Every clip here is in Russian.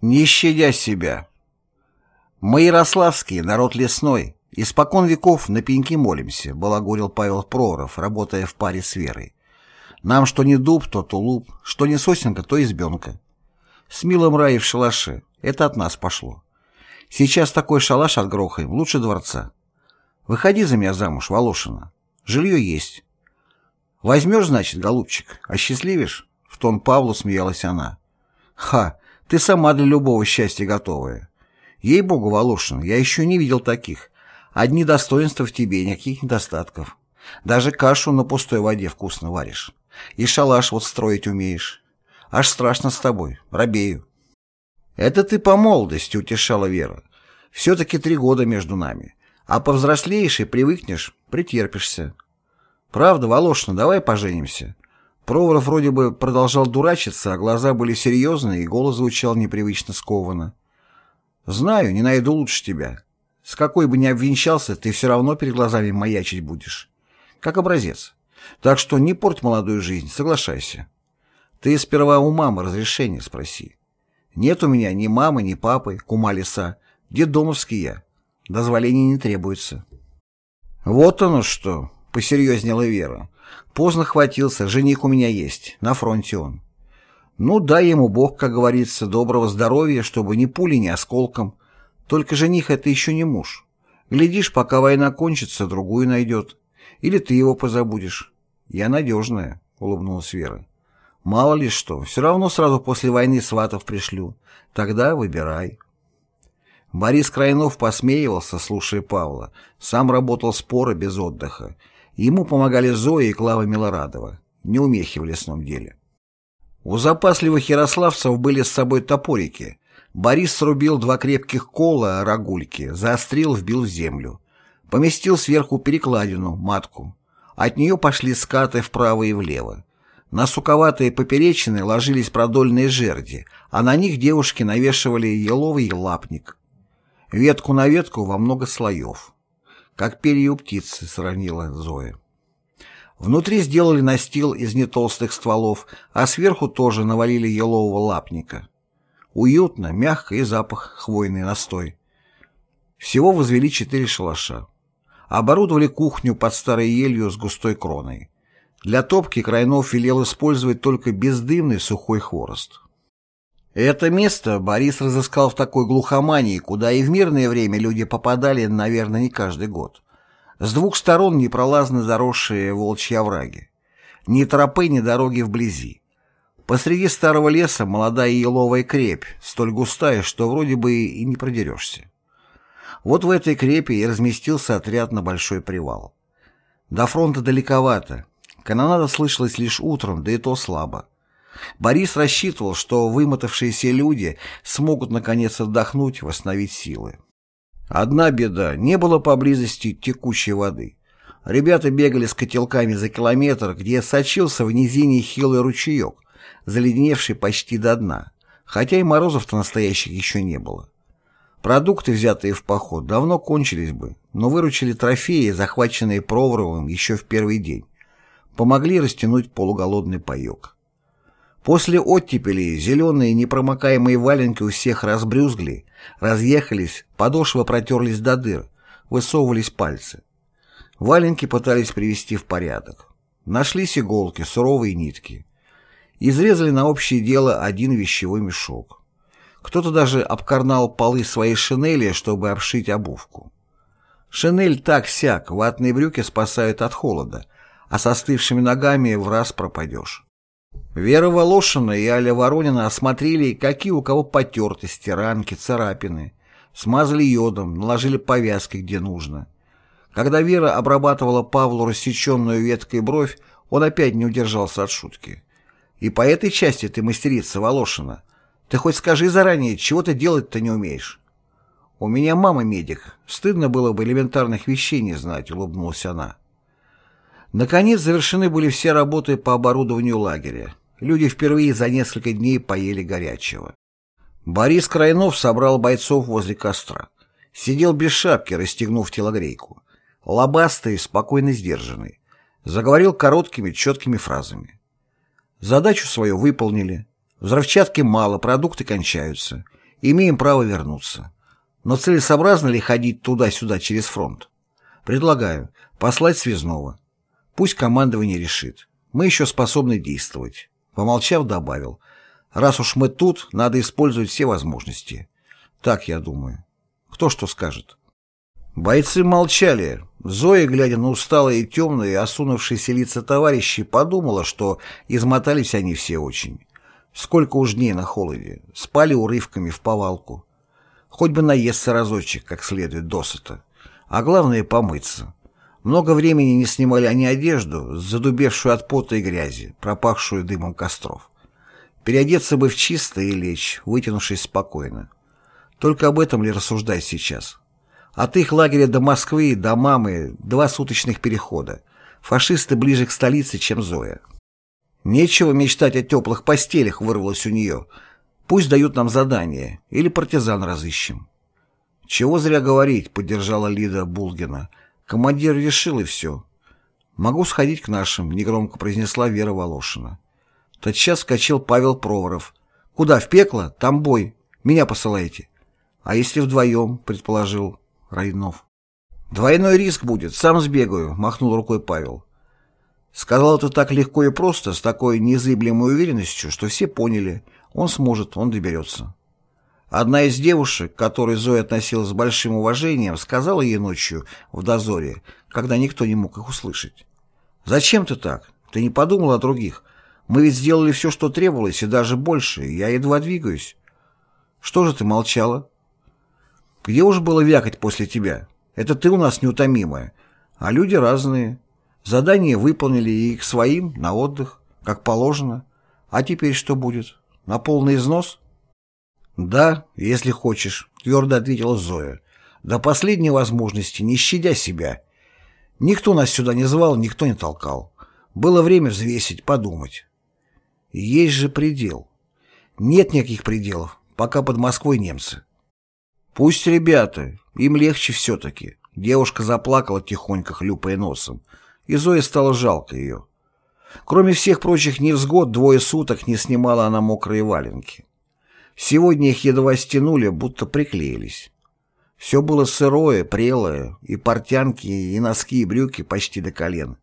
Не щадя себя. Мы, ярославские, народ лесной, испокон веков на пеньки молимся, балагурил Павел Проров, работая в паре с Верой. Нам что не дуб, то тулуп, что не сосенка, то избенка. С милым рай в шалаше, это от нас пошло. Сейчас такой шалаш отгрохаем, лучше дворца. Выходи за меня замуж, Волошина. Жилье есть. Возьмешь, значит, голубчик, осчастливишь? В тон Павлу смеялась она. Ха, ты сама для любого счастья готовая. Ей-богу, Волошин, я еще не видел таких. Одни достоинства в тебе, никаких недостатков. Даже кашу на пустой воде вкусно варишь. И шалаш вот строить умеешь. Аж страшно с тобой, робею. Это ты по молодости утешала Вера. Все-таки три года между нами. А повзрослеешь и привыкнешь, претерпишься. Правда, Волошина, давай поженимся. Проворов вроде бы продолжал дурачиться, а глаза были серьезные, и голос звучал непривычно скованно. «Знаю, не найду лучше тебя. С какой бы ни обвенчался, ты все равно перед глазами маячить будешь. Как образец. Так что не порть молодую жизнь, соглашайся. Ты сперва у мамы разрешение спроси. Нет у меня ни мамы, ни папы, кума леса. Дедомовский я. Дозволения не требуется». «Вот оно что!» — посерьезнела Вера. Поздно хватился, жених у меня есть, на фронте он. Ну, дай ему Бог, как говорится, доброго здоровья, чтобы ни пули, ни осколком. Только жених — это еще не муж. Глядишь, пока война кончится, другую найдет. Или ты его позабудешь. Я надежная, — улыбнулась Вера. Мало ли что, все равно сразу после войны сватов пришлю. Тогда выбирай. Борис Крайнов посмеивался, слушая Павла. Сам работал споры без отдыха. Ему помогали Зоя и Клава Милорадова, неумехи в лесном деле. У запасливых ярославцев были с собой топорики. Борис срубил два крепких кола рогульки, заострил, вбил в землю. Поместил сверху перекладину, матку. От нее пошли скаты вправо и влево. На суковатые поперечины ложились продольные жерди, а на них девушки навешивали еловый лапник. Ветку на ветку во много слоев. Как перья у птицы, сравнила Зоя. Внутри сделали настил из нетолстых стволов, а сверху тоже навалили елового лапника. Уютно, мягко и запах хвойный настой. Всего возвели четыре шалаша. Оборудовали кухню под старой елью с густой кроной. Для топки Крайнов велел использовать только бездымный сухой хворост. Это место Борис разыскал в такой глухомании, куда и в мирное время люди попадали, наверное, не каждый год. С двух сторон непролазно заросшие волчьи овраги. Ни тропы, ни дороги вблизи. Посреди старого леса молодая еловая крепь, столь густая, что вроде бы и не продерешься. Вот в этой крепи и разместился отряд на большой привал. До фронта далековато. Канонада слышалась лишь утром, да и то слабо. Борис рассчитывал, что вымотавшиеся люди смогут наконец отдохнуть, восстановить силы. Одна беда – не было поблизости текущей воды. Ребята бегали с котелками за километр, где сочился в низине хилый ручеек, заледеневший почти до дна, хотя и морозов-то настоящих еще не было. Продукты, взятые в поход, давно кончились бы, но выручили трофеи, захваченные Проворовым еще в первый день. Помогли растянуть полуголодный паек. После оттепели зеленые непромокаемые валенки у всех разбрюзгли, разъехались, подошвы протерлись до дыр, высовывались пальцы. Валенки пытались привести в порядок. Нашлись иголки, суровые нитки. Изрезали на общее дело один вещевой мешок. Кто-то даже обкарнал полы своей шинели, чтобы обшить обувку. Шинель так-сяк, ватные брюки спасают от холода, а со остывшими ногами в раз пропадешь. Вера Волошина и Аля Воронина осмотрели, какие у кого потертости, ранки, царапины. Смазали йодом, наложили повязки, где нужно. Когда Вера обрабатывала Павлу рассеченную веткой бровь, он опять не удержался от шутки. «И по этой части ты мастерица, Волошина. Ты хоть скажи заранее, чего ты делать-то не умеешь?» «У меня мама медик. Стыдно было бы элементарных вещей не знать», — улыбнулась она. Наконец завершены были все работы по оборудованию лагеря. Люди впервые за несколько дней поели горячего. Борис Крайнов собрал бойцов возле костра. Сидел без шапки, расстегнув телогрейку. Лобастый, спокойно сдержанный. Заговорил короткими, четкими фразами. Задачу свою выполнили. Взрывчатки мало, продукты кончаются. Имеем право вернуться. Но целесообразно ли ходить туда-сюда через фронт? Предлагаю послать связного. Пусть командование решит. Мы еще способны действовать. Помолчав, добавил. Раз уж мы тут, надо использовать все возможности. Так я думаю. Кто что скажет? Бойцы молчали. Зоя, глядя на усталые, темные, осунувшиеся лица товарищей, подумала, что измотались они все очень. Сколько уж дней на холоде. Спали урывками в повалку. Хоть бы наесться разочек, как следует, досыта. А главное — помыться. Много времени не снимали они одежду, задубевшую от пота и грязи, пропахшую дымом костров. Переодеться бы в чисто и лечь, вытянувшись спокойно. Только об этом ли рассуждать сейчас? От их лагеря до Москвы, до мамы, два суточных перехода. Фашисты ближе к столице, чем Зоя. Нечего мечтать о теплых постелях, вырвалось у нее. Пусть дают нам задание, или партизан разыщем. Чего зря говорить, поддержала Лида Булгина. Командир решил и все. Могу сходить к нашим, негромко произнесла Вера Волошина. Тотчас вскочил Павел Проворов. Куда, в пекло? Там бой. Меня посылаете. А если вдвоем, предположил Райнов. Двойной риск будет, сам сбегаю, махнул рукой Павел. Сказал это так легко и просто, с такой незыблемой уверенностью, что все поняли, он сможет, он доберется. Одна из девушек, к которой Зоя относилась с большим уважением, сказала ей ночью в дозоре, когда никто не мог их услышать. «Зачем ты так? Ты не подумал о других? Мы ведь сделали все, что требовалось, и даже больше. Я едва двигаюсь». «Что же ты молчала?» «Где уж было вякать после тебя? Это ты у нас неутомимая. А люди разные. Задание выполнили и к своим, на отдых, как положено. А теперь что будет? На полный износ? Да, если хочешь, твердо ответила Зоя. До последней возможности, не щадя себя. Никто нас сюда не звал, никто не толкал. Было время взвесить, подумать. Есть же предел. Нет никаких пределов, пока под Москвой немцы. Пусть ребята, им легче все-таки. Девушка заплакала тихонько, хлюпая носом и Зое стало жалко ее. Кроме всех прочих невзгод, двое суток не снимала она мокрые валенки. Сегодня их едва стянули, будто приклеились. Все было сырое, прелое, и портянки, и носки, и брюки почти до колен.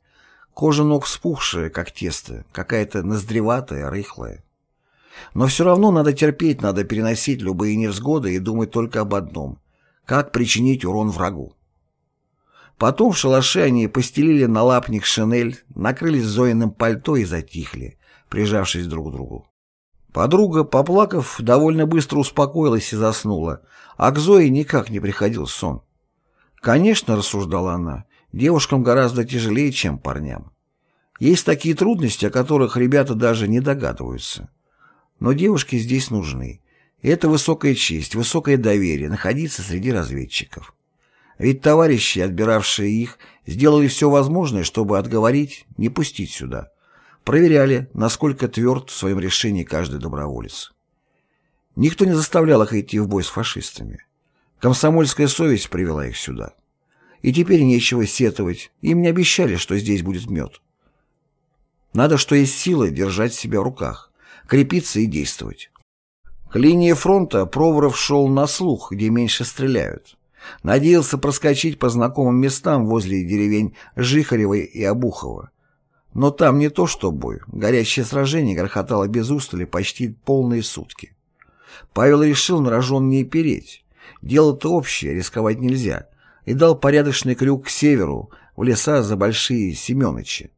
Кожа ног вспухшая, как тесто, какая-то ноздреватая, рыхлая. Но все равно надо терпеть, надо переносить любые невзгоды и думать только об одном — как причинить урон врагу. Потом в шалаше они постелили на лапник шинель, накрылись Зоиным пальто и затихли, прижавшись друг к другу. Подруга, поплакав, довольно быстро успокоилась и заснула, а к Зое никак не приходил сон. Конечно, рассуждала она, девушкам гораздо тяжелее, чем парням. Есть такие трудности, о которых ребята даже не догадываются. Но девушки здесь нужны. И это высокая честь, высокое доверие находиться среди разведчиков. Ведь товарищи, отбиравшие их, сделали все возможное, чтобы отговорить, не пустить сюда. Проверяли, насколько тверд в своем решении каждый доброволец. Никто не заставлял их идти в бой с фашистами. Комсомольская совесть привела их сюда. И теперь нечего сетовать, им не обещали, что здесь будет мед. Надо, что есть силы, держать себя в руках, крепиться и действовать. К линии фронта Проворов шел на слух, где меньше стреляют. Надеялся проскочить по знакомым местам возле деревень Жихаревой и Обухова. Но там не то что бой. Горячее сражение грохотало без устали почти полные сутки. Павел решил на рожон не переть. Дело-то общее, рисковать нельзя. И дал порядочный крюк к северу, в леса за Большие Семенычи.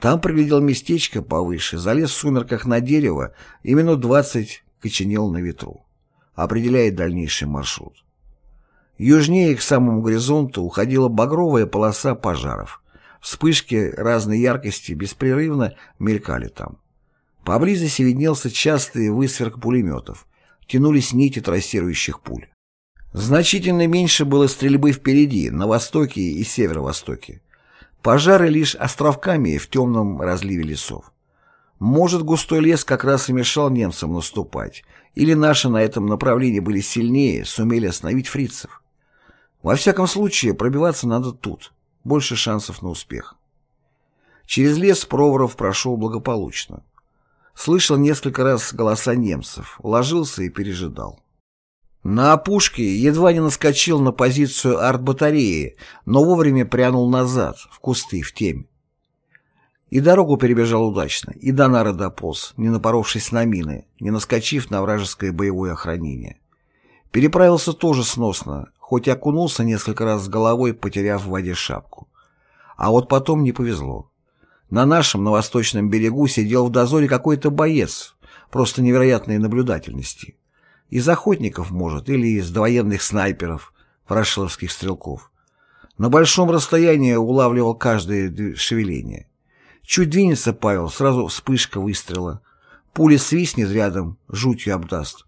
Там приглядел местечко повыше, залез в сумерках на дерево и минут двадцать коченел на ветру, определяя дальнейший маршрут. Южнее к самому горизонту уходила багровая полоса пожаров. Вспышки разной яркости беспрерывно мелькали там. Поблизости виднелся частый высверк пулеметов. Тянулись нити трассирующих пуль. Значительно меньше было стрельбы впереди, на востоке и северо-востоке. Пожары лишь островками в темном разливе лесов. Может, густой лес как раз и мешал немцам наступать, или наши на этом направлении были сильнее, сумели остановить фрицев. Во всяком случае, пробиваться надо тут. Больше шансов на успех. Через лес Проворов прошел благополучно. Слышал несколько раз голоса немцев, ложился и пережидал. На опушке едва не наскочил на позицию артбатареи, но вовремя прянул назад, в кусты, в темь. И дорогу перебежал удачно, и до нары дополз, не напоровшись на мины, не наскочив на вражеское боевое охранение. Переправился тоже сносно, хоть окунулся несколько раз с головой, потеряв в воде шапку. А вот потом не повезло. На нашем, на восточном берегу сидел в дозоре какой-то боец, просто невероятной наблюдательности. Из охотников, может, или из довоенных снайперов, ворошиловских стрелков. На большом расстоянии улавливал каждое шевеление. Чуть двинется Павел, сразу вспышка выстрела. Пуля свистнет рядом, жутью обдаст.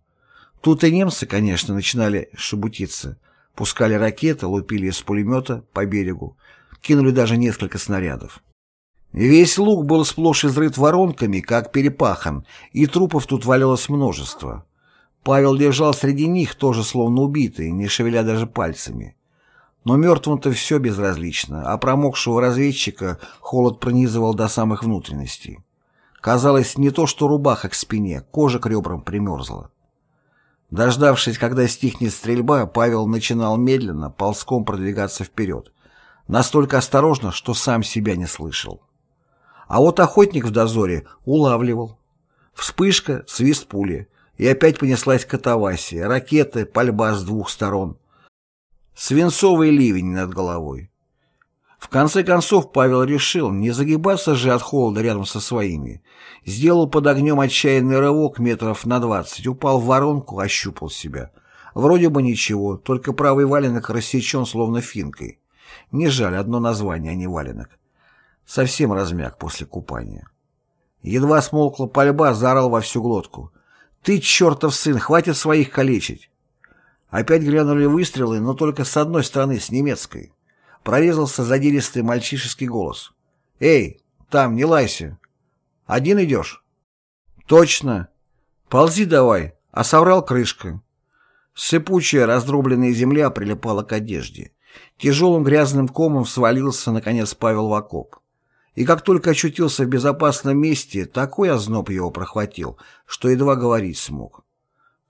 Тут и немцы, конечно, начинали шебутиться. Пускали ракеты, лупили из пулемета по берегу. Кинули даже несколько снарядов. Весь луг был сплошь изрыт воронками, как перепахан, и трупов тут валялось множество. Павел лежал среди них, тоже словно убитый, не шевеля даже пальцами. Но мертвым-то все безразлично, а промокшего разведчика холод пронизывал до самых внутренностей. Казалось, не то что рубаха к спине, кожа к ребрам примерзла. Дождавшись, когда стихнет стрельба, Павел начинал медленно, ползком продвигаться вперед. Настолько осторожно, что сам себя не слышал. А вот охотник в дозоре улавливал. Вспышка, свист пули. И опять понеслась катавасия, ракеты, пальба с двух сторон. Свинцовый ливень над головой. В конце концов Павел решил, не загибаться же от холода рядом со своими. Сделал под огнем отчаянный рывок метров на двадцать, упал в воронку, ощупал себя. Вроде бы ничего, только правый валенок рассечен словно финкой. Не жаль, одно название, а не валенок. Совсем размяк после купания. Едва смолкла пальба, заорал во всю глотку. «Ты, чертов сын, хватит своих калечить!» Опять глянули выстрелы, но только с одной стороны, с немецкой. Прорезался задиристый мальчишеский голос. «Эй, там, не лайся! Один идешь?» «Точно! Ползи давай!» А соврал крышка. Сыпучая, раздробленная земля прилипала к одежде. Тяжелым грязным комом свалился, наконец, Павел в окоп. И как только очутился в безопасном месте, такой озноб его прохватил, что едва говорить смог.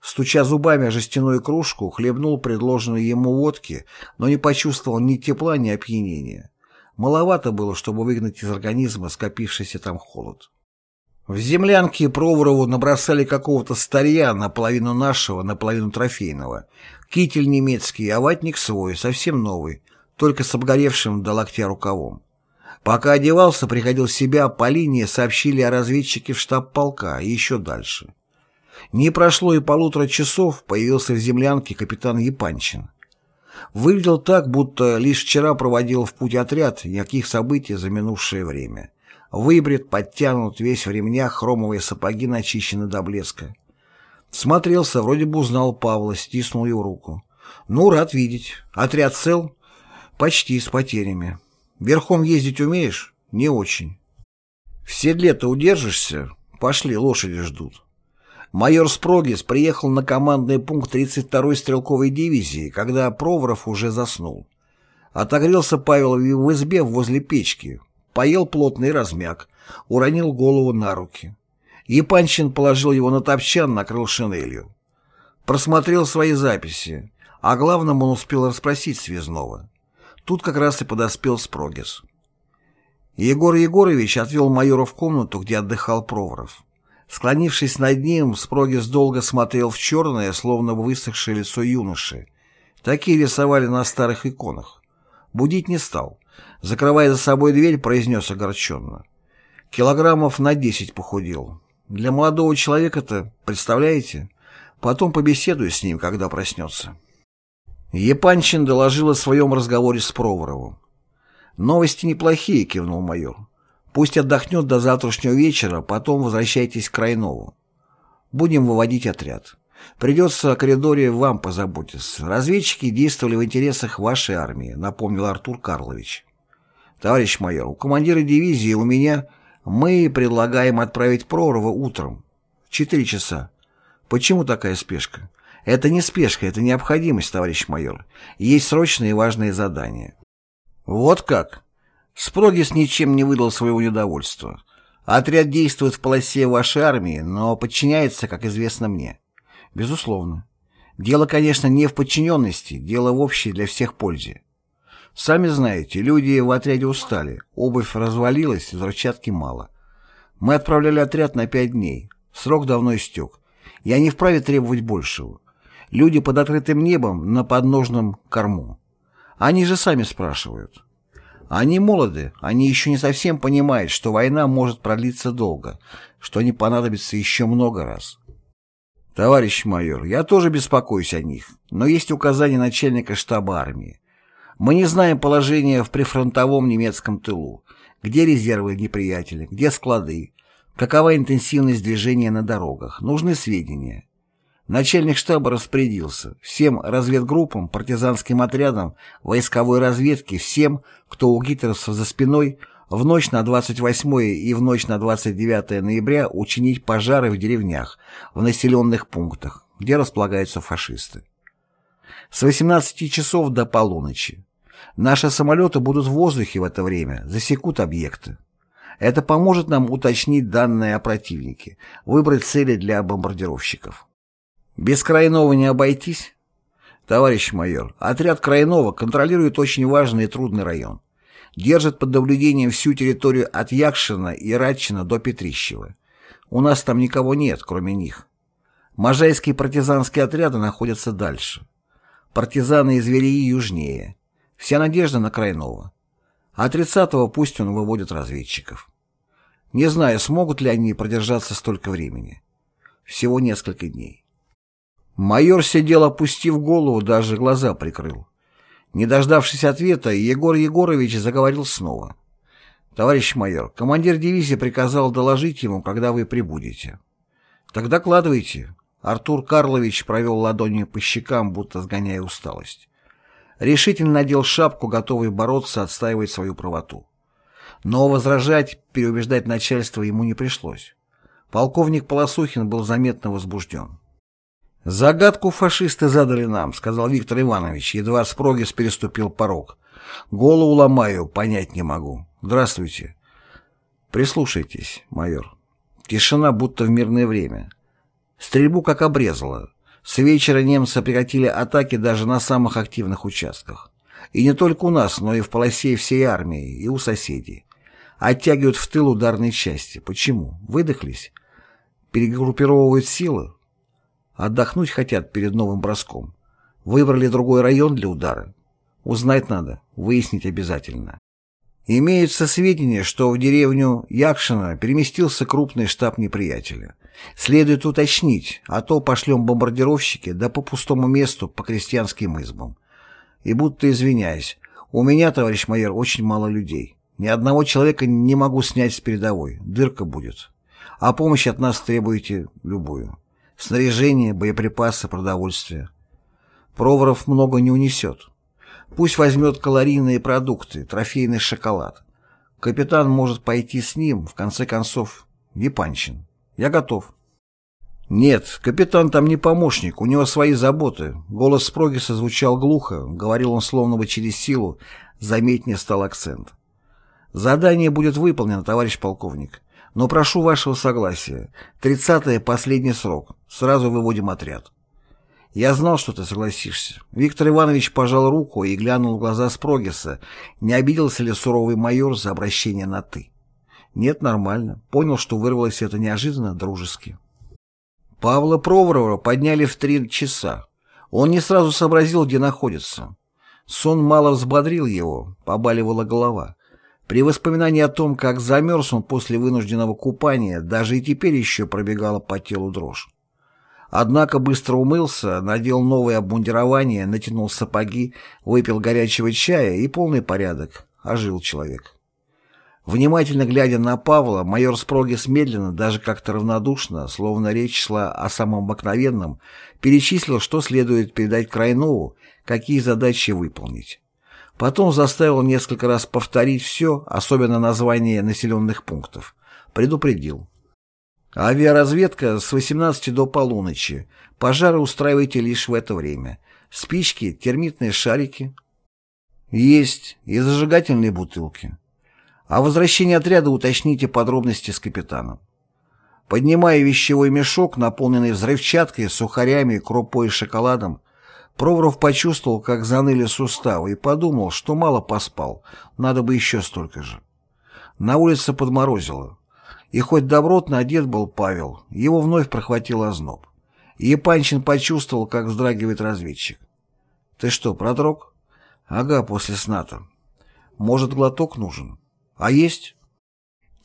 Стуча зубами о жестяную кружку, хлебнул предложенную ему водки, но не почувствовал ни тепла, ни опьянения. Маловато было, чтобы выгнать из организма скопившийся там холод. В землянке Проворову набросали какого-то старья, наполовину нашего, наполовину трофейного. Китель немецкий, а ватник свой, совсем новый, только с обгоревшим до локтя рукавом. Пока одевался, приходил в себя, по линии сообщили о разведчике в штаб полка и еще дальше. Не прошло и полутора часов, появился в землянке капитан Епанчин. Выглядел так, будто лишь вчера проводил в путь отряд, никаких событий за минувшее время. Выбрит, подтянут, весь в ремнях, хромовые сапоги начищены до блеска. Смотрелся, вроде бы узнал Павла, стиснул его руку. «Ну, рад видеть. Отряд цел?» «Почти, с потерями. Верхом ездить умеешь? Не очень. В седле-то удержишься? Пошли, лошади ждут. Майор Спрогис приехал на командный пункт 32-й стрелковой дивизии, когда Проворов уже заснул. Отогрелся Павел в избе возле печки, поел плотный размяк, уронил голову на руки. Епанчин положил его на топчан, накрыл шинелью. Просмотрел свои записи, а главным он успел расспросить связного. Тут как раз и подоспел Спрогис. Егор Егорович отвел майора в комнату, где отдыхал Проворов. Склонившись над ним, Спрогис долго смотрел в черное, словно высохшее лицо юноши. Такие рисовали на старых иконах. Будить не стал. Закрывая за собой дверь, произнес огорченно. Килограммов на десять похудел. Для молодого человека-то, представляете? Потом побеседую с ним, когда проснется. Епанчин доложил о своем разговоре с Проворовым. «Новости неплохие», — кивнул майор. «Пусть отдохнет до завтрашнего вечера, потом возвращайтесь к Крайнову. Будем выводить отряд. Придется о коридоре вам позаботиться. Разведчики действовали в интересах вашей армии», — напомнил Артур Карлович. «Товарищ майор, у командира дивизии у меня мы предлагаем отправить Пророва утром четыре часа. Почему такая спешка?» Это не спешка, это необходимость, товарищ майор. Есть срочные и важные задания. Вот как? Спрогис ничем не выдал своего недовольства. Отряд действует в полосе вашей армии, но подчиняется, как известно мне. Безусловно. Дело, конечно, не в подчиненности, дело в общей для всех пользе. Сами знаете, люди в отряде устали, обувь развалилась, взрывчатки мало. Мы отправляли отряд на пять дней, срок давно истек. Я не вправе требовать большего. Люди под открытым небом на подножном корму. Они же сами спрашивают. Они молоды, они еще не совсем понимают, что война может продлиться долго, что не понадобится еще много раз. Товарищ майор, я тоже беспокоюсь о них, но есть указания начальника штаба армии. Мы не знаем положения в прифронтовом немецком тылу, где резервы неприятеля, где склады, какова интенсивность движения на дорогах, нужны сведения. Начальник штаба распорядился всем разведгруппам, партизанским отрядам, войсковой разведке, всем, кто у гитлеровцев за спиной, в ночь на 28 и в ночь на 29 ноября учинить пожары в деревнях, в населенных пунктах, где располагаются фашисты. С 18 часов до полуночи. Наши самолеты будут в воздухе в это время, засекут объекты. Это поможет нам уточнить данные о противнике, выбрать цели для бомбардировщиков. Без Крайнова не обойтись? Товарищ майор, отряд Крайнова контролирует очень важный и трудный район. Держит под наблюдением всю территорию от Якшина и Радчина до Петрищева. У нас там никого нет, кроме них. Можайские партизанские отряды находятся дальше. Партизаны из Вереи южнее. Вся надежда на Крайнова. А 30-го пусть он выводит разведчиков. Не знаю, смогут ли они продержаться столько времени. Всего несколько дней. Майор сидел, опустив голову, даже глаза прикрыл. Не дождавшись ответа, Егор Егорович заговорил снова. «Товарищ майор, командир дивизии приказал доложить ему, когда вы прибудете». «Так докладывайте». Артур Карлович провел ладонью по щекам, будто сгоняя усталость. Решительно надел шапку, готовый бороться, отстаивать свою правоту. Но возражать, переубеждать начальство ему не пришлось. Полковник Полосухин был заметно возбужден. «Загадку фашисты задали нам», — сказал Виктор Иванович, едва Спрогис переступил порог. «Голову ломаю, понять не могу. Здравствуйте». «Прислушайтесь, майор». Тишина, будто в мирное время. Стрельбу как обрезала. С вечера немцы прекратили атаки даже на самых активных участках. И не только у нас, но и в полосе всей армии, и у соседей. Оттягивают в тыл ударные части. Почему? Выдохлись? Перегруппировывают силы? Отдохнуть хотят перед новым броском. Выбрали другой район для удара. Узнать надо, выяснить обязательно. Имеются сведения, что в деревню Якшина переместился крупный штаб неприятеля. Следует уточнить, а то пошлем бомбардировщики, да по пустому месту, по крестьянским избам. И будто извиняюсь, у меня, товарищ майор, очень мало людей. Ни одного человека не могу снять с передовой, дырка будет. А помощь от нас требуете любую. Снаряжение, боеприпасы, продовольствие. Проворов много не унесет. Пусть возьмет калорийные продукты, трофейный шоколад. Капитан может пойти с ним, в конце концов, Випанчин. Я готов. Нет, капитан там не помощник, у него свои заботы. Голос Спрогиса звучал глухо, говорил он словно бы через силу, заметнее стал акцент. Задание будет выполнено, товарищ полковник. Но прошу вашего согласия. Тридцатое — последний срок. Сразу выводим отряд. Я знал, что ты согласишься. Виктор Иванович пожал руку и глянул в глаза Спрогиса, не обиделся ли суровый майор за обращение на «ты». Нет, нормально. Понял, что вырвалось это неожиданно, дружески. Павла Проворова подняли в три часа. Он не сразу сообразил, где находится. Сон мало взбодрил его, побаливала голова. При воспоминании о том, как замерз он после вынужденного купания, даже и теперь еще пробегала по телу дрожь. Однако быстро умылся, надел новое обмундирование, натянул сапоги, выпил горячего чая и полный порядок. Ожил человек. Внимательно глядя на Павла, майор Спрогис медленно, даже как-то равнодушно, словно речь шла о самом обыкновенном, перечислил, что следует передать Крайнову, какие задачи выполнить. Потом заставил несколько раз повторить все, особенно название населенных пунктов. Предупредил. Авиаразведка с 18 до полуночи. Пожары устраивайте лишь в это время. Спички, термитные шарики. Есть. И зажигательные бутылки. О возвращении отряда уточните подробности с капитаном. Поднимая вещевой мешок, наполненный взрывчаткой, сухарями, крупой и шоколадом, Проворов почувствовал, как заныли суставы, и подумал, что мало поспал, надо бы еще столько же. На улице подморозило. И хоть добротно одет был Павел, его вновь прохватил озноб. И почувствовал, как вздрагивает разведчик. «Ты что, продрог?» «Ага, после сна-то. Может, глоток нужен? А есть?»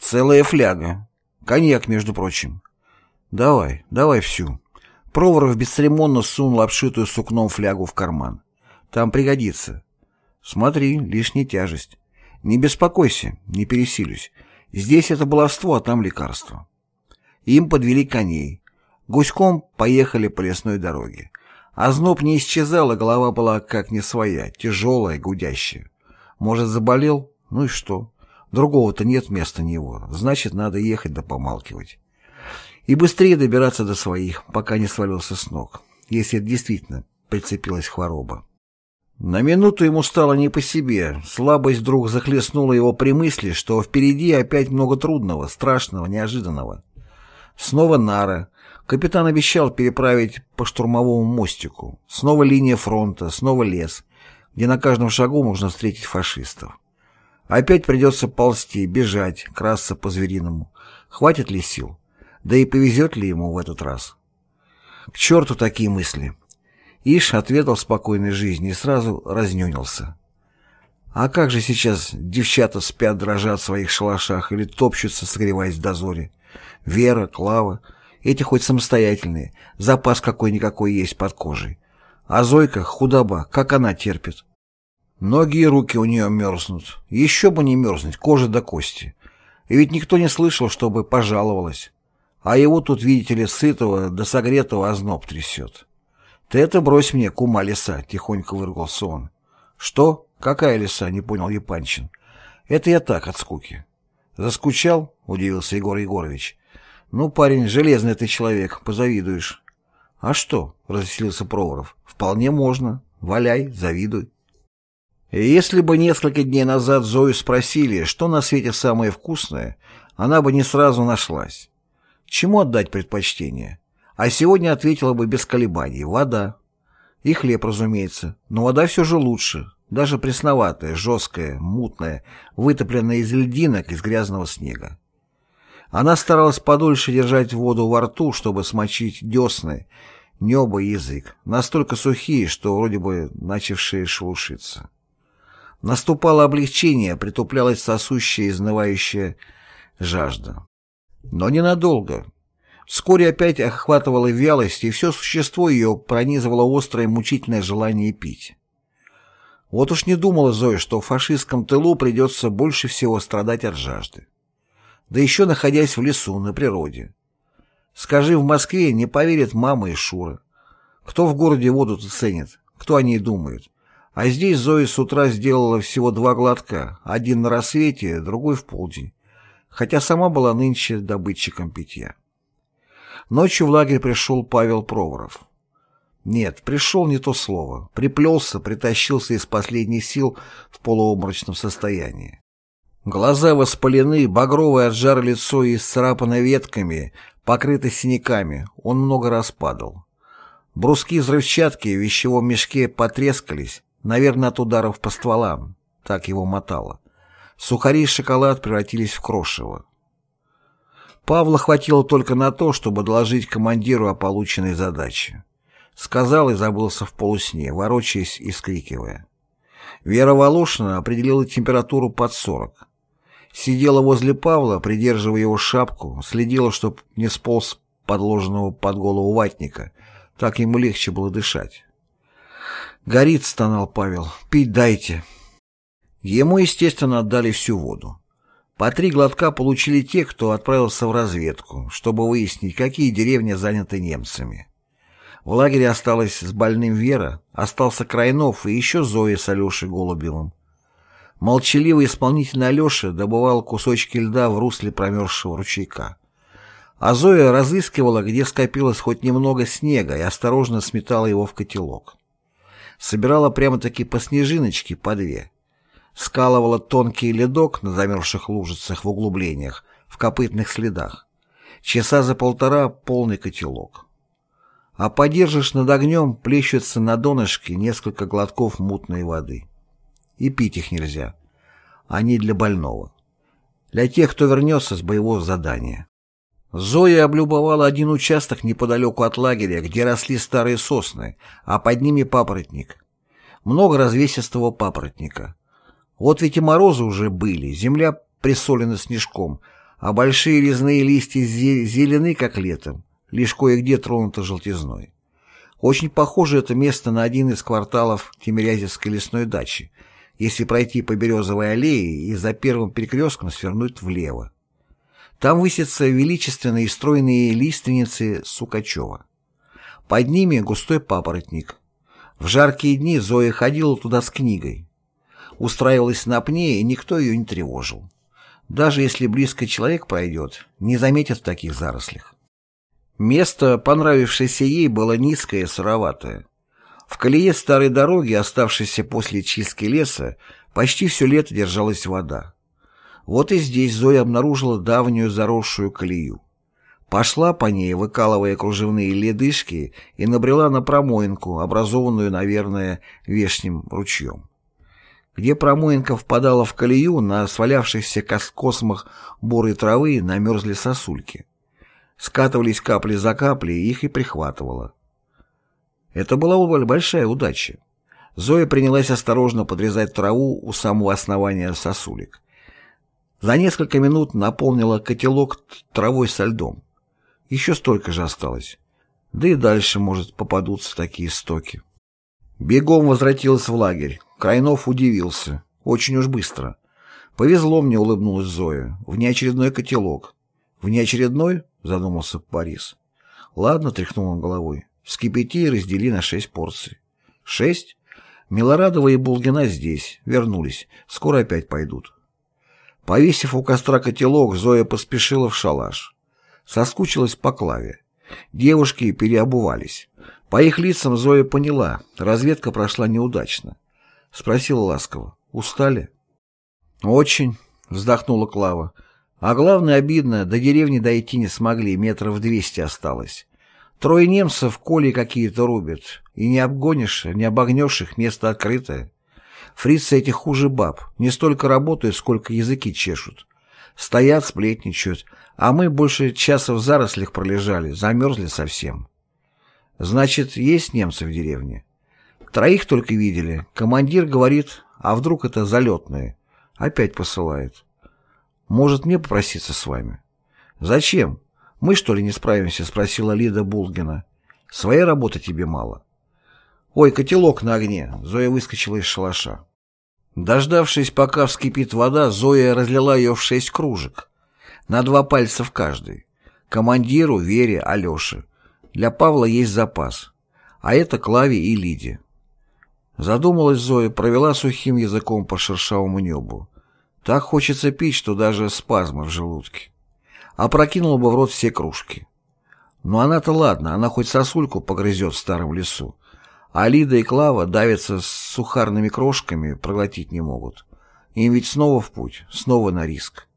«Целая фляга. Коньяк, между прочим». «Давай, давай всю». Проворов бесцеремонно сунул обшитую сукном флягу в карман. «Там пригодится». «Смотри, лишняя тяжесть. Не беспокойся, не пересилюсь. Здесь это баловство, а там лекарство». Им подвели коней. Гуськом поехали по лесной дороге. Озноб не исчезал, а голова была как не своя, тяжелая, гудящая. Может, заболел? Ну и что? Другого-то нет вместо него. Значит, надо ехать да помалкивать. И быстрее добираться до своих, пока не свалился с ног. Если это действительно прицепилась хвороба. На минуту ему стало не по себе. Слабость вдруг захлестнула его при мысли, что впереди опять много трудного, страшного, неожиданного. Снова нара. Капитан обещал переправить по штурмовому мостику. Снова линия фронта, снова лес, где на каждом шагу можно встретить фашистов. Опять придется ползти, бежать, красться по-звериному. Хватит ли сил? Да и повезет ли ему в этот раз? К черту такие мысли. Иш ответил спокойной жизни и сразу разнюнился. А как же сейчас девчата спят, дрожат в своих шалашах или топчутся, согреваясь в дозоре? Вера, Клава, эти хоть самостоятельные, запас какой-никакой есть под кожей. А Зойка, худоба, как она терпит. Ноги и руки у нее мерзнут. Еще бы не мерзнуть, кожа до кости. И ведь никто не слышал, чтобы пожаловалась. А его тут, видите ли, сытого до согретого озноб трясет. «Ты это брось мне, кума лиса», — тихонько выругался он. «Что? Какая лиса?» — не понял Епанчин. «Это я так, от скуки». «Заскучал?» — удивился Егор Егорович. «Ну, парень, железный ты человек, позавидуешь». «А что?» — развеселился Проворов. «Вполне можно. Валяй, завидуй». И если бы несколько дней назад Зою спросили, что на свете самое вкусное, она бы не сразу нашлась. Чему отдать предпочтение? А сегодня ответила бы без колебаний – вода. И хлеб, разумеется, но вода все же лучше, даже пресноватая, жесткая, мутная, вытопленная из льдинок, из грязного снега. Она старалась подольше держать воду во рту, чтобы смочить десны, небо и язык, настолько сухие, что вроде бы начавшие шелушиться. Наступало облегчение, притуплялась сосущая, изнывающая жажда. Но ненадолго. Вскоре опять охватывала вялость, и все существо ее пронизывало острое мучительное желание пить. Вот уж не думала Зоя, что в фашистском тылу придется больше всего страдать от жажды. Да еще находясь в лесу, на природе. Скажи, в Москве не поверят мама и Шура. Кто в городе воду ценит, кто о ней думает. А здесь Зоя с утра сделала всего два глотка, один на рассвете, другой в полдень, хотя сама была нынче добытчиком питья. Ночью в лагерь пришел Павел Проворов. Нет, пришел не то слово. Приплелся, притащился из последних сил в полуобморочном состоянии. Глаза воспалены, багровое от жара лицо и исцарапано ветками, покрыто синяками, он много раз падал. Бруски взрывчатки в вещевом мешке потрескались, Наверное, от ударов по стволам. Так его мотало. Сухари и шоколад превратились в крошево. Павла хватило только на то, чтобы доложить командиру о полученной задаче. Сказал и забылся в полусне, ворочаясь и скрикивая. Вера Волошина определила температуру под 40. Сидела возле Павла, придерживая его шапку, следила, чтоб не сполз подложенного под голову ватника. Так ему легче было дышать. «Горит», — стонал Павел, — «пить дайте». Ему, естественно, отдали всю воду. По три глотка получили те, кто отправился в разведку, чтобы выяснить, какие деревни заняты немцами. В лагере осталась с больным Вера, остался Крайнов и еще Зоя с Алешей Голубевым. Молчаливый исполнительный Алеша добывал кусочки льда в русле промерзшего ручейка. А Зоя разыскивала, где скопилось хоть немного снега, и осторожно сметала его в котелок собирала прямо-таки по снежиночке по две. Скалывала тонкий ледок на замерзших лужицах в углублениях, в копытных следах. Часа за полтора полный котелок. А подержишь над огнем, плещется на донышке несколько глотков мутной воды. И пить их нельзя. Они для больного. Для тех, кто вернется с боевого задания. Зоя облюбовала один участок неподалеку от лагеря, где росли старые сосны, а под ними папоротник. Много развесистого папоротника. Вот ведь и морозы уже были, земля присолена снежком, а большие резные листья зелены, как летом, лишь кое-где тронуты желтизной. Очень похоже это место на один из кварталов Тимирязевской лесной дачи, если пройти по Березовой аллее и за первым перекрестком свернуть влево. Там высятся величественные и стройные лиственницы Сукачева. Под ними густой папоротник. В жаркие дни Зоя ходила туда с книгой. Устраивалась на пне, и никто ее не тревожил. Даже если близко человек пройдет, не заметит в таких зарослях. Место, понравившееся ей, было низкое и сыроватое. В колее старой дороги, оставшейся после чистки леса, почти все лето держалась вода. Вот и здесь Зоя обнаружила давнюю заросшую колею. Пошла по ней, выкалывая кружевные ледышки, и набрела на промоинку, образованную, наверное, вешним ручьем. Где промоинка впадала в колею, на свалявшихся космах бурой травы намерзли сосульки. Скатывались капли за каплей, их и прихватывало. Это была большая удача. Зоя принялась осторожно подрезать траву у самого основания сосулек. За несколько минут наполнила котелок травой со льдом. Еще столько же осталось. Да и дальше, может, попадутся такие стоки. Бегом возвратилась в лагерь. Крайнов удивился. Очень уж быстро. Повезло мне, улыбнулась Зоя. Внеочередной котелок. Внеочередной? Задумался Борис. Ладно, тряхнул он головой. Вскипяти и раздели на шесть порций. Шесть? Милорадова и Булгина здесь. Вернулись. Скоро опять пойдут. Повесив у костра котелок, Зоя поспешила в шалаш. Соскучилась по Клаве. Девушки переобувались. По их лицам Зоя поняла, разведка прошла неудачно. Спросила ласково, устали? Очень, вздохнула Клава. А главное обидно, до деревни дойти не смогли, метров двести осталось. Трое немцев коли какие-то рубят, и не обгонишь, не обогнешь их, место открытое. Фрицы этих хуже баб, не столько работают, сколько языки чешут. Стоят, сплетничают, а мы больше часа в зарослях пролежали, замерзли совсем. Значит, есть немцы в деревне? Троих только видели. Командир говорит, а вдруг это залетные? Опять посылает. Может, мне попроситься с вами? Зачем? Мы, что ли, не справимся? Спросила Лида Булгина. Своей работы тебе мало. Ой, котелок на огне. Зоя выскочила из шалаша. Дождавшись, пока вскипит вода, Зоя разлила ее в шесть кружек. На два пальца в каждой. Командиру, Вере, Алёше. Для Павла есть запас. А это Клаве и Лиде. Задумалась Зоя, провела сухим языком по шершавому небу. Так хочется пить, что даже спазмы в желудке. Опрокинула бы в рот все кружки. Но она-то ладно, она хоть сосульку погрызет в старом лесу. А Лида и Клава давятся с сухарными крошками, проглотить не могут. Им ведь снова в путь, снова на риск.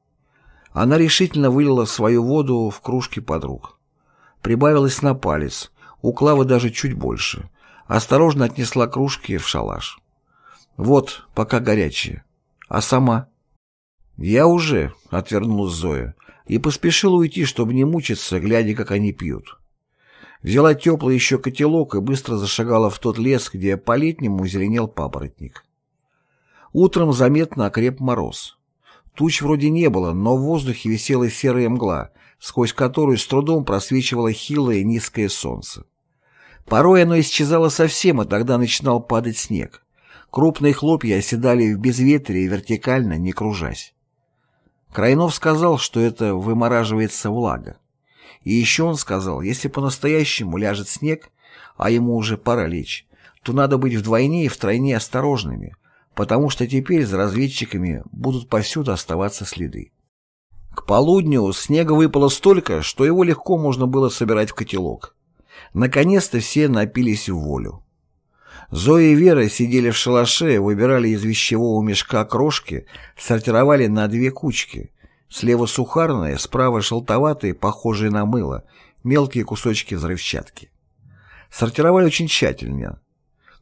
Она решительно вылила свою воду в кружки подруг. Прибавилась на палец, у Клавы даже чуть больше. Осторожно отнесла кружки в шалаш. Вот, пока горячие. А сама? Я уже, отвернулась Зоя, и поспешила уйти, чтобы не мучиться, глядя, как они пьют. Взяла теплый еще котелок и быстро зашагала в тот лес, где по-летнему зеленел папоротник. Утром заметно окреп мороз. Туч вроде не было, но в воздухе висела серая мгла, сквозь которую с трудом просвечивало хилое низкое солнце. Порой оно исчезало совсем, и тогда начинал падать снег. Крупные хлопья оседали в безветрие вертикально, не кружась. Крайнов сказал, что это вымораживается влага. И еще он сказал, если по-настоящему ляжет снег, а ему уже пора лечь, то надо быть вдвойне и втройне осторожными, потому что теперь за разведчиками будут повсюду оставаться следы. К полудню снега выпало столько, что его легко можно было собирать в котелок. Наконец-то все напились в волю. Зоя и Вера сидели в шалаше, выбирали из вещевого мешка крошки, сортировали на две кучки, Слева сухарная, справа желтоватые, похожие на мыло, мелкие кусочки взрывчатки. Сортировали очень тщательно.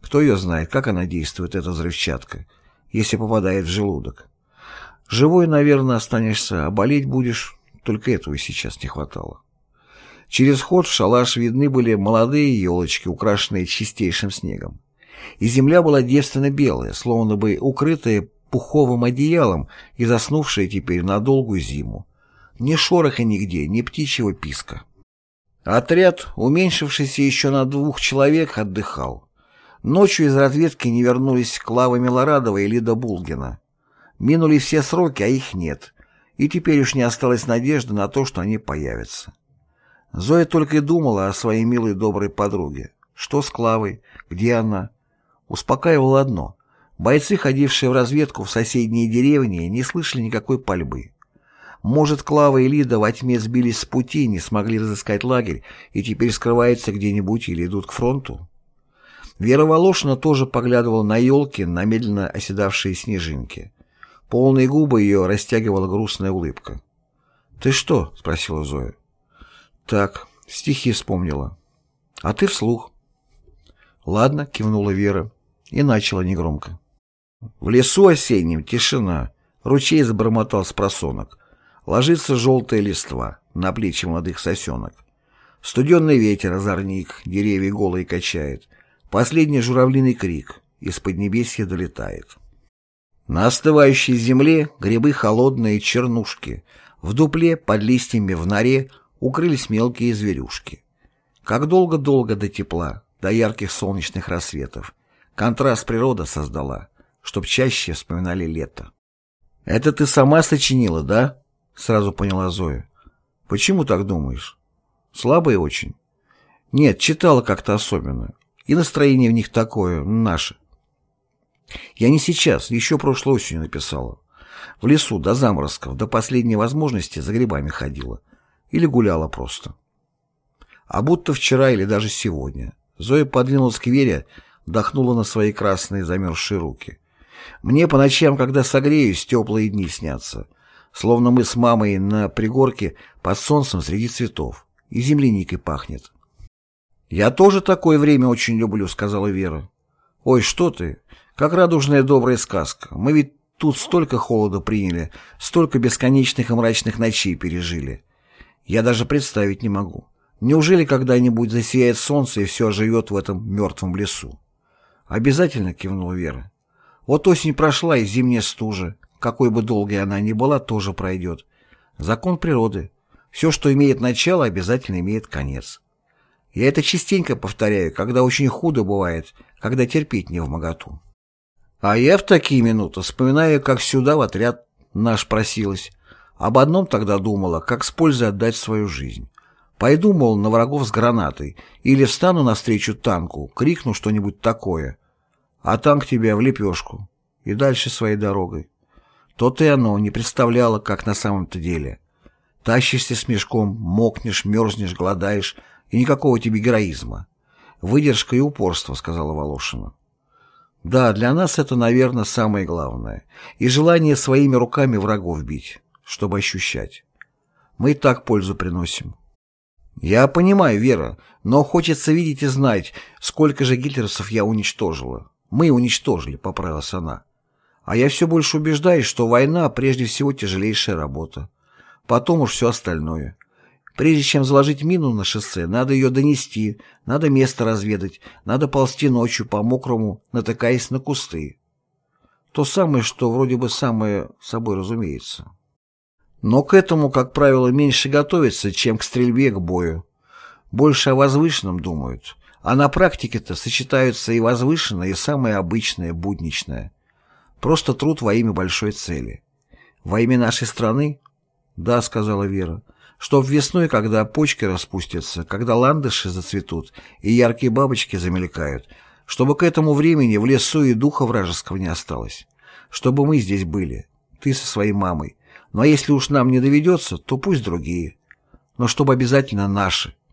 Кто ее знает, как она действует, эта взрывчатка, если попадает в желудок. Живой, наверное, останешься, а болеть будешь, только этого сейчас не хватало. Через ход в шалаш видны были молодые елочки, украшенные чистейшим снегом. И земля была девственно белая, словно бы укрытая пуховым одеялом и заснувшая теперь на долгую зиму. Ни шороха нигде, ни птичьего писка. Отряд, уменьшившийся еще на двух человек, отдыхал. Ночью из разведки не вернулись Клава Милорадова и Лида Булгина. Минули все сроки, а их нет. И теперь уж не осталось надежды на то, что они появятся. Зоя только и думала о своей милой доброй подруге. Что с Клавой? Где она? Успокаивало одно. Бойцы, ходившие в разведку в соседние деревни, не слышали никакой пальбы. Может, Клава и Лида во тьме сбились с пути, не смогли разыскать лагерь и теперь скрываются где-нибудь или идут к фронту? Вера Волошина тоже поглядывала на елки, на медленно оседавшие снежинки. Полные губы ее растягивала грустная улыбка. «Ты что?» — спросила Зоя. «Так, стихи вспомнила. А ты вслух». «Ладно», — кивнула Вера и начала негромко. В лесу осеннем тишина, ручей забормотал с просонок. Ложится желтая листва на плечи молодых сосенок. Студенный ветер, озорник, деревья голые качает. Последний журавлиный крик из поднебесья долетает. На остывающей земле грибы холодные чернушки. В дупле под листьями в норе укрылись мелкие зверюшки. Как долго-долго до тепла, до ярких солнечных рассветов. Контраст природа создала, чтоб чаще вспоминали лето. «Это ты сама сочинила, да?» — сразу поняла Зоя. «Почему так думаешь? Слабые очень?» «Нет, читала как-то особенно. И настроение в них такое, наше». «Я не сейчас, еще прошлой осенью написала. В лесу до заморозков, до последней возможности за грибами ходила. Или гуляла просто. А будто вчера или даже сегодня. Зоя подвинулась к Вере, вдохнула на свои красные замерзшие руки. Мне по ночам, когда согреюсь, теплые дни снятся. Словно мы с мамой на пригорке под солнцем среди цветов. И земляникой пахнет. «Я тоже такое время очень люблю», — сказала Вера. «Ой, что ты! Как радужная добрая сказка. Мы ведь тут столько холода приняли, столько бесконечных и мрачных ночей пережили. Я даже представить не могу. Неужели когда-нибудь засияет солнце и все оживет в этом мертвом лесу? «Обязательно», — кивнула Вера. «Вот осень прошла, и зимняя стужа, какой бы долгой она ни была, тоже пройдет. Закон природы. Все, что имеет начало, обязательно имеет конец. Я это частенько повторяю, когда очень худо бывает, когда терпеть не в моготу. А я в такие минуты вспоминаю, как сюда в отряд наш просилась. Об одном тогда думала, как с пользой отдать свою жизнь. Пойду, мол, на врагов с гранатой, или встану навстречу танку, крикну что-нибудь такое, а танк тебя в лепешку, и дальше своей дорогой. То ты оно не представляло, как на самом-то деле. Тащишься с мешком, мокнешь, мерзнешь, голодаешь, и никакого тебе героизма. Выдержка и упорство, сказала Волошина. Да, для нас это, наверное, самое главное. И желание своими руками врагов бить, чтобы ощущать. Мы и так пользу приносим. «Я понимаю, Вера, но хочется видеть и знать, сколько же гитлеровцев я уничтожила. Мы уничтожили», — поправилась она. «А я все больше убеждаюсь, что война прежде всего тяжелейшая работа. Потом уж все остальное. Прежде чем заложить мину на шоссе, надо ее донести, надо место разведать, надо ползти ночью по мокрому, натыкаясь на кусты. То самое, что вроде бы самое собой разумеется». Но к этому, как правило, меньше готовятся, чем к стрельбе к бою. Больше о возвышенном думают. А на практике-то сочетаются и возвышенное, и самое обычное, будничное. Просто труд во имя большой цели. Во имя нашей страны? Да, сказала Вера. Чтоб весной, когда почки распустятся, когда ландыши зацветут и яркие бабочки замелькают, чтобы к этому времени в лесу и духа вражеского не осталось. Чтобы мы здесь были. Ты со своей мамой, а если уж нам не доведется, то пусть другие. Но чтобы обязательно наши.